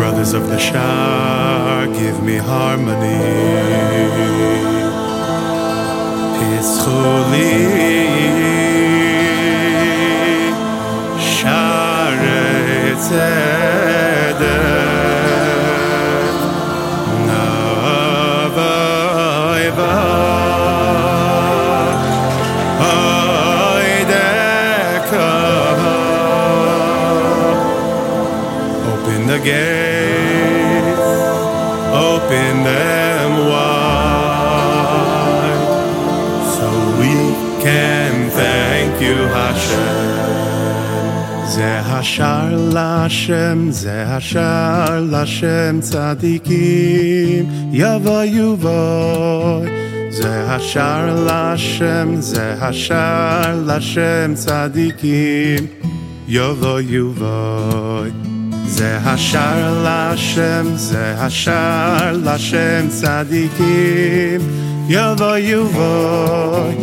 Brothers of the Shah, give me harmony. Pischuli, wide, so we can thank you, Hashem. Ze hashar lashem, ze hashar lashem tzadikim, yava yuvoy. Ze hashar lashem, ze hashar lashem tzadikim, yava yuvoy. Ze hashar lashem, ze hashar lashem tzadikim, yavo yuvoy.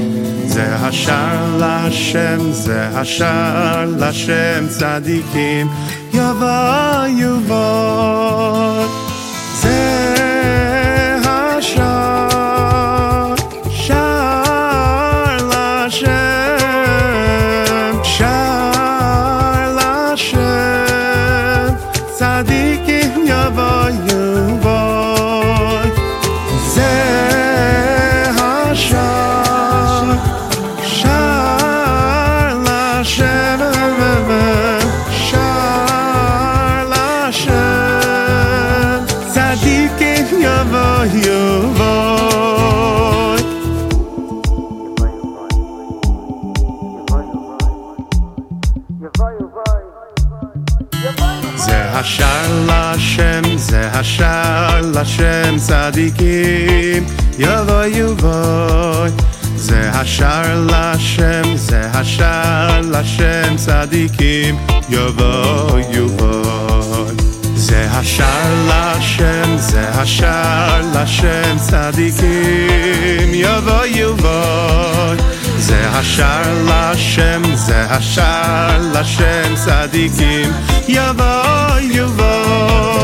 Ze hashar lashem, ze hashar lashem tzadikim, yavo yuvoy. השער להשם, זה השער להשם, צדיקים. יבוא יבוא זה השער לשם זה השער לשם צדיקים. יבוא יבוא זה השער לשם זה השער לשם צדיקים. יבוא יבוא השער לשם זה השער לשם צדיקים. יבוא יבוא.